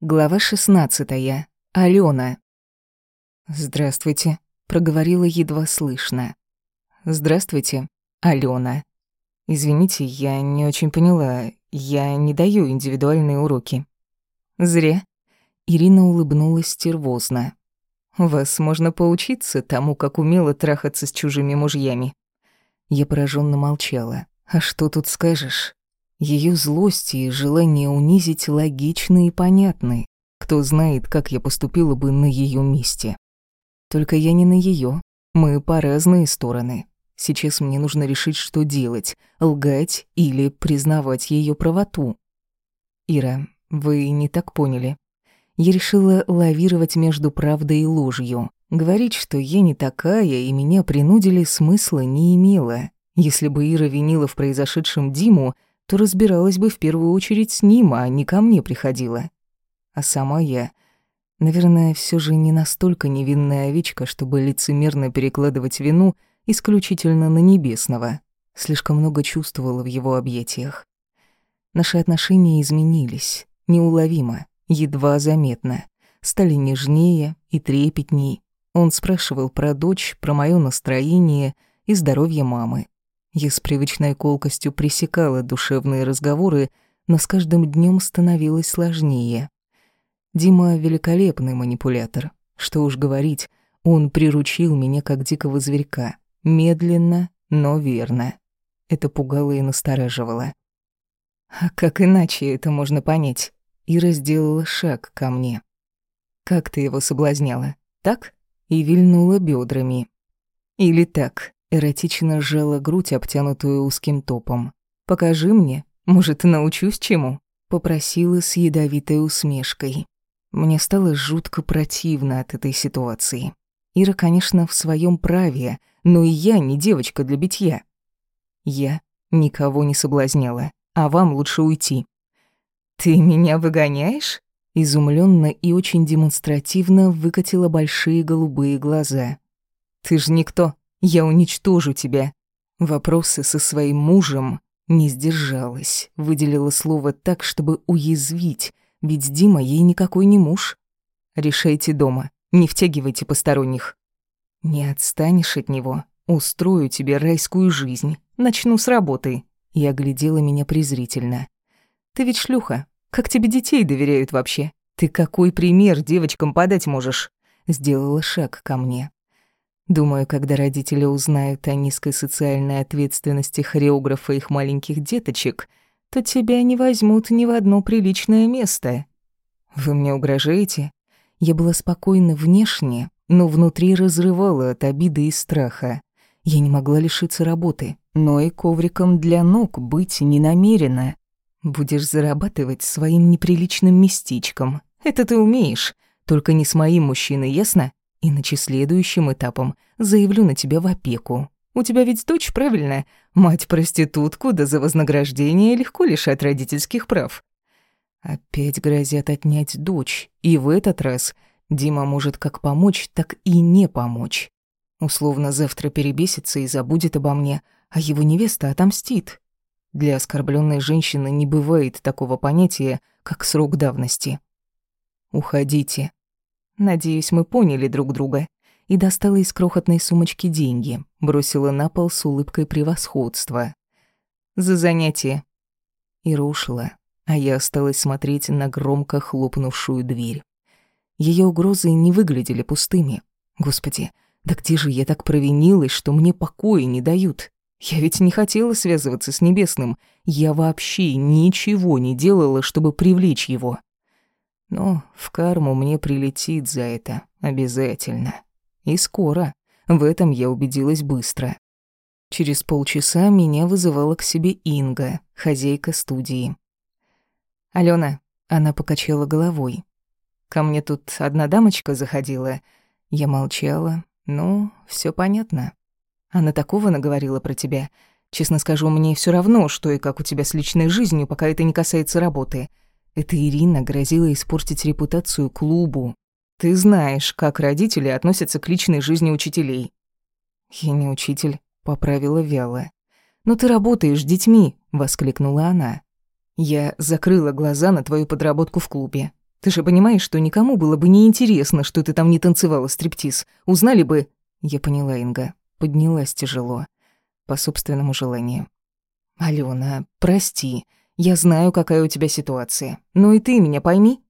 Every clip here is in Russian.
Глава 16. Алена. «Здравствуйте», — проговорила едва слышно. «Здравствуйте, Алена. Извините, я не очень поняла, я не даю индивидуальные уроки». «Зря». Ирина улыбнулась стервозно. «Вас можно поучиться тому, как умело трахаться с чужими мужьями». Я пораженно молчала. «А что тут скажешь?» Ее злость и желание унизить логичны и понятны. Кто знает, как я поступила бы на ее месте. Только я не на ее. Мы по разные стороны. Сейчас мне нужно решить, что делать: лгать или признавать ее правоту. Ира, вы не так поняли. Я решила лавировать между правдой и ложью. Говорить, что я не такая и меня принудили, смысла не имело. Если бы Ира винила в произошедшем Диму, то разбиралась бы в первую очередь с ним, а не ко мне приходила. А сама я, наверное, все же не настолько невинная овечка, чтобы лицемерно перекладывать вину исключительно на небесного. Слишком много чувствовала в его объятиях. Наши отношения изменились, неуловимо, едва заметно, стали нежнее и трепетней. Он спрашивал про дочь, про мое настроение и здоровье мамы. Я с привычной колкостью пресекала душевные разговоры, но с каждым днем становилось сложнее. Дима — великолепный манипулятор. Что уж говорить, он приручил меня как дикого зверька. Медленно, но верно. Это пугало и настораживало. А как иначе это можно понять? Ира сделала шаг ко мне. «Как ты его соблазняла? Так?» И вильнула бедрами. «Или так?» Эротично сжала грудь, обтянутую узким топом. «Покажи мне, может, научусь чему?» Попросила с ядовитой усмешкой. Мне стало жутко противно от этой ситуации. Ира, конечно, в своем праве, но и я не девочка для битья. Я никого не соблазняла, а вам лучше уйти. «Ты меня выгоняешь?» Изумленно и очень демонстративно выкатила большие голубые глаза. «Ты ж никто, я уничтожу тебя. Вопросы со своим мужем не сдержалась, выделила слово так, чтобы уязвить, ведь Дима ей никакой не муж. Решайте дома, не втягивайте посторонних. Не отстанешь от него, устрою тебе райскую жизнь, начну с работы. И оглядела меня презрительно. Ты ведь шлюха, как тебе детей доверяют вообще? Ты какой пример девочкам подать можешь? Сделала шаг ко мне. Думаю, когда родители узнают о низкой социальной ответственности хореографа их маленьких деточек, то тебя не возьмут ни в одно приличное место. Вы мне угрожаете? Я была спокойна внешне, но внутри разрывала от обиды и страха. Я не могла лишиться работы, но и ковриком для ног быть не намерена. Будешь зарабатывать своим неприличным местечком. Это ты умеешь, только не с моим мужчиной, ясно? Иначе следующим этапом заявлю на тебя в опеку. У тебя ведь дочь, правильно? Мать-проститутку, да за вознаграждение легко лишать родительских прав. Опять грозят отнять дочь, и в этот раз Дима может как помочь, так и не помочь. Условно завтра перебесится и забудет обо мне, а его невеста отомстит. Для оскорбленной женщины не бывает такого понятия, как срок давности. Уходите. Надеюсь, мы поняли друг друга. И достала из крохотной сумочки деньги, бросила на пол с улыбкой превосходства. За занятие. Ира ушла, а я осталась смотреть на громко хлопнувшую дверь. Ее угрозы не выглядели пустыми. Господи, да где же я так провинилась, что мне покоя не дают? Я ведь не хотела связываться с Небесным. Я вообще ничего не делала, чтобы привлечь его. Но в карму мне прилетит за это обязательно. И скоро. В этом я убедилась быстро. Через полчаса меня вызывала к себе Инга, хозяйка студии. «Алена», — она покачала головой. «Ко мне тут одна дамочка заходила». Я молчала. «Ну, все понятно. Она такого наговорила про тебя. Честно скажу, мне все равно, что и как у тебя с личной жизнью, пока это не касается работы. Эта Ирина грозила испортить репутацию клубу. Ты знаешь, как родители относятся к личной жизни учителей. Я не учитель, поправила вяло. Но ты работаешь с детьми, воскликнула она. Я закрыла глаза на твою подработку в клубе. Ты же понимаешь, что никому было бы не интересно, что ты там не танцевала стриптиз. Узнали бы...» Я поняла, Инга. Поднялась тяжело. По собственному желанию. «Алена, прости. Я знаю, какая у тебя ситуация. Но и ты меня пойми».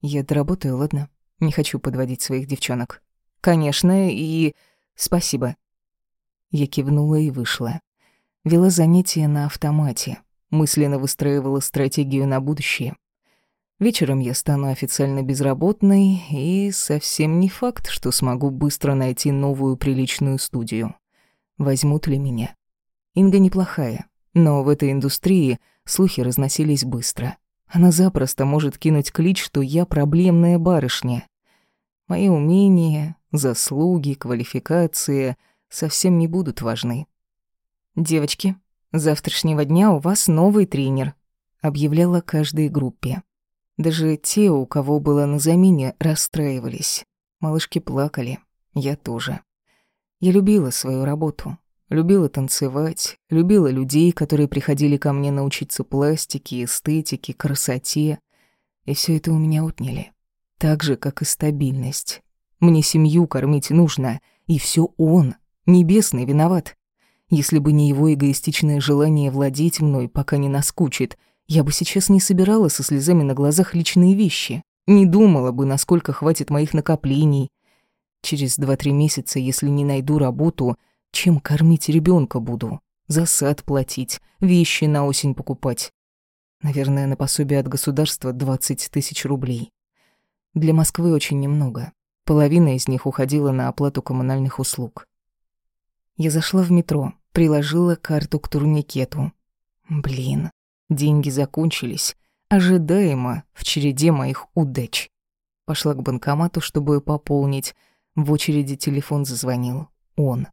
«Я доработаю, ладно? Не хочу подводить своих девчонок». «Конечно, и... спасибо». Я кивнула и вышла. Вела занятия на автомате. Мысленно выстраивала стратегию на будущее. Вечером я стану официально безработной, и совсем не факт, что смогу быстро найти новую приличную студию. Возьмут ли меня? Инга неплохая, но в этой индустрии слухи разносились быстро. Она запросто может кинуть клич, что я проблемная барышня. Мои умения, заслуги, квалификация совсем не будут важны. «Девочки, с завтрашнего дня у вас новый тренер», — объявляла каждой группе. Даже те, у кого было на замене, расстраивались. Малышки плакали, я тоже. Я любила свою работу, любила танцевать, любила людей, которые приходили ко мне научиться пластике, эстетике, красоте. И все это у меня отняли. Так же, как и стабильность. Мне семью кормить нужно, и все он, небесный, виноват. Если бы не его эгоистичное желание владеть мной, пока не наскучит, я бы сейчас не собирала со слезами на глазах личные вещи, не думала бы, насколько хватит моих накоплений, Через два-три месяца, если не найду работу, чем кормить ребенка буду? За сад платить, вещи на осень покупать. Наверное, на пособие от государства 20 тысяч рублей. Для Москвы очень немного. Половина из них уходила на оплату коммунальных услуг. Я зашла в метро, приложила карту к турникету. Блин, деньги закончились. Ожидаемо в череде моих удач. Пошла к банкомату, чтобы пополнить, в очереди телефон зазвонил. Он.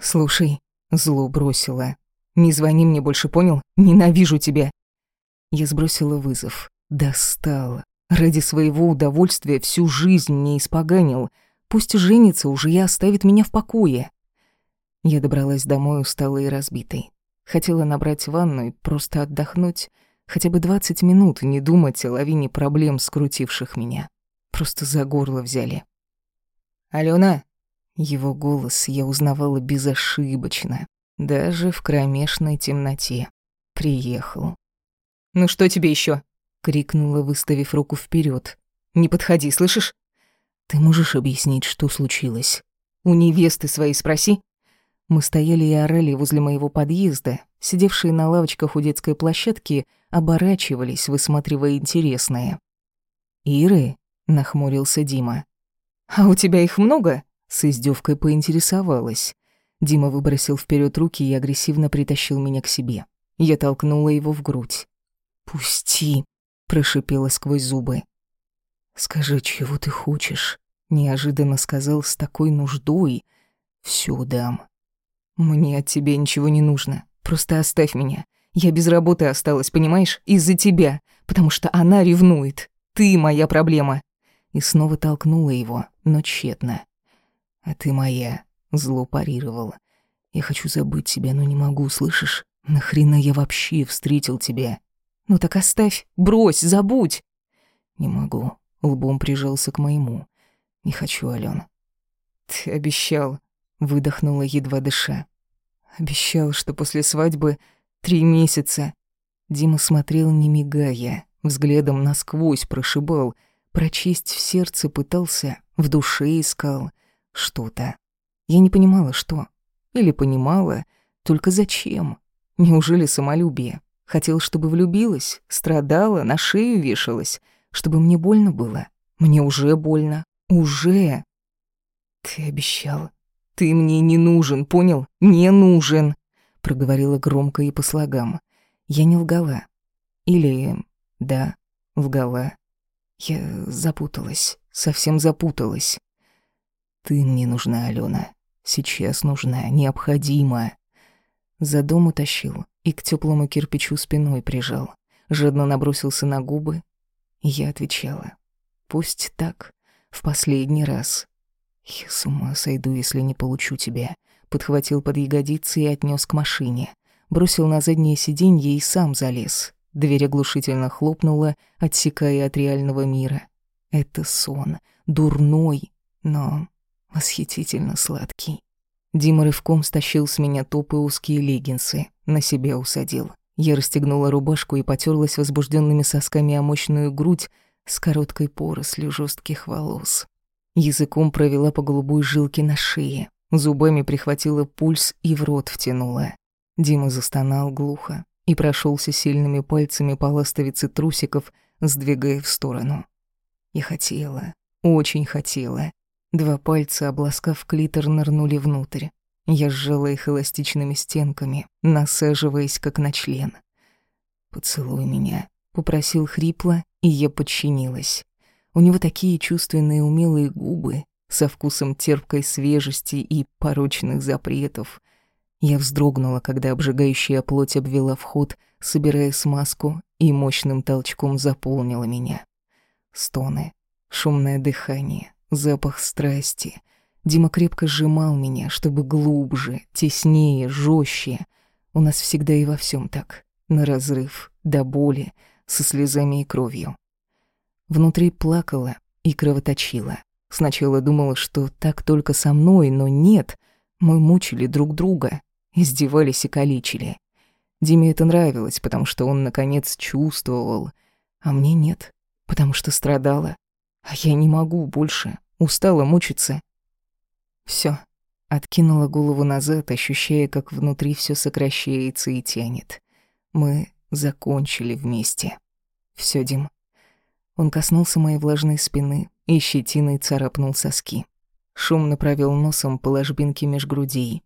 «Слушай», — зло бросила. «Не звони мне больше, понял? Ненавижу тебя». Я сбросила вызов. Достала. Ради своего удовольствия всю жизнь не испоганил. Пусть женится уже и оставит меня в покое. Я добралась домой усталой и разбитой. Хотела набрать ванну и просто отдохнуть. Хотя бы двадцать минут не думать о лавине проблем, скрутивших меня. Просто за горло взяли. «Алена!» Его голос я узнавала безошибочно, даже в кромешной темноте. Приехал. «Ну что тебе еще? крикнула, выставив руку вперед. «Не подходи, слышишь?» «Ты можешь объяснить, что случилось?» «У невесты своей спроси». Мы стояли и орали возле моего подъезда. Сидевшие на лавочках у детской площадки оборачивались, высматривая интересное. «Иры?» — нахмурился Дима. «А у тебя их много?» — с издевкой поинтересовалась. Дима выбросил вперед руки и агрессивно притащил меня к себе. Я толкнула его в грудь. «Пусти!» — прошипела сквозь зубы. «Скажи, чего ты хочешь?» — неожиданно сказал с такой нуждой. «Всё дам». «Мне от тебя ничего не нужно. Просто оставь меня. Я без работы осталась, понимаешь? Из-за тебя. Потому что она ревнует. Ты моя проблема и снова толкнула его, но тщетно. «А ты моя», — зло парировал. «Я хочу забыть тебя, но не могу, слышишь? Нахрена я вообще встретил тебя?» «Ну так оставь, брось, забудь!» «Не могу», — лбом прижался к моему. «Не хочу, Алён». «Ты обещал», — выдохнула, едва дыша. «Обещал, что после свадьбы три месяца». Дима смотрел, не мигая, взглядом насквозь прошибал — Прочесть в сердце пытался, в душе искал что-то. Я не понимала, что. Или понимала, только зачем? Неужели самолюбие? Хотел, чтобы влюбилась, страдала, на шею вешалась, чтобы мне больно было. Мне уже больно. Уже. Ты обещал. Ты мне не нужен, понял? Не нужен, проговорила громко и по слогам. Я не лгала. Или да, лгала. Я запуталась, совсем запуталась. Ты мне нужна, Алена. Сейчас нужна, необходима. За дом утащил и к теплому кирпичу спиной прижал. Жадно набросился на губы. Я отвечала. Пусть так, в последний раз. Я с ума сойду, если не получу тебя. Подхватил под ягодицы и отнес к машине. Бросил на заднее сиденье и сам залез. Дверь оглушительно хлопнула, отсекая от реального мира. Это сон, дурной, но восхитительно сладкий. Дима рывком стащил с меня топы узкие леггинсы, на себя усадил. Я расстегнула рубашку и потерлась возбужденными сосками о мощную грудь с короткой порослью жестких волос. Языком провела по голубой жилке на шее, зубами прихватила пульс и в рот втянула. Дима застонал глухо и прошелся сильными пальцами по ластовице трусиков, сдвигая в сторону. Я хотела, очень хотела. Два пальца, обласкав клитор, нырнули внутрь. Я сжала их эластичными стенками, насаживаясь как на член. «Поцелуй меня», — попросил хрипло, и я подчинилась. У него такие чувственные умелые губы, со вкусом терпкой свежести и порочных запретов. Я вздрогнула, когда обжигающая плоть обвела вход, собирая смазку, и мощным толчком заполнила меня. Стоны, шумное дыхание, запах страсти. Дима крепко сжимал меня, чтобы глубже, теснее, жестче. У нас всегда и во всем так. На разрыв, до боли, со слезами и кровью. Внутри плакала и кровоточила. Сначала думала, что так только со мной, но нет. Мы мучили друг друга, издевались и калечили. Диме это нравилось, потому что он, наконец, чувствовал, а мне нет, потому что страдала. А я не могу больше, устала мучиться. Все. Откинула голову назад, ощущая, как внутри все сокращается и тянет. Мы закончили вместе. Все, Дим. Он коснулся моей влажной спины и щетиной царапнул соски. Шумно провел носом по ложбинке меж грудей.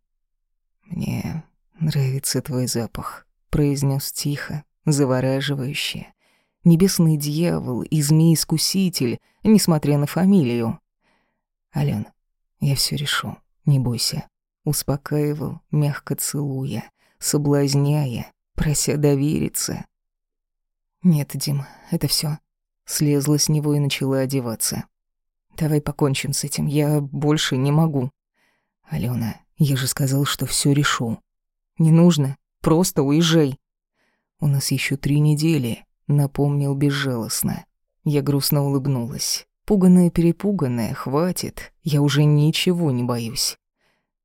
«Мне нравится твой запах», — произнес тихо, завораживающе. Небесный дьявол и змей-искуситель, несмотря на фамилию. «Ален, я все решу, не бойся», — успокаивал, мягко целуя, соблазняя, прося довериться. «Нет, Дим, это все. Слезла с него и начала одеваться. «Давай покончим с этим, я больше не могу». «Алена, я же сказал, что все решу». «Не нужно, просто уезжай». «У нас еще три недели», — напомнил безжалостно. Я грустно улыбнулась. Пуганная-перепуганная, хватит, я уже ничего не боюсь.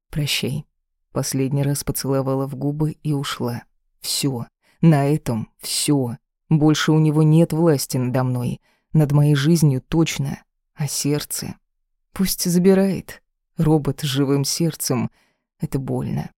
«Прощай». Последний раз поцеловала в губы и ушла. Все, на этом все. Больше у него нет власти надо мной, над моей жизнью точно, а сердце... Пусть забирает. Робот с живым сердцем — это больно.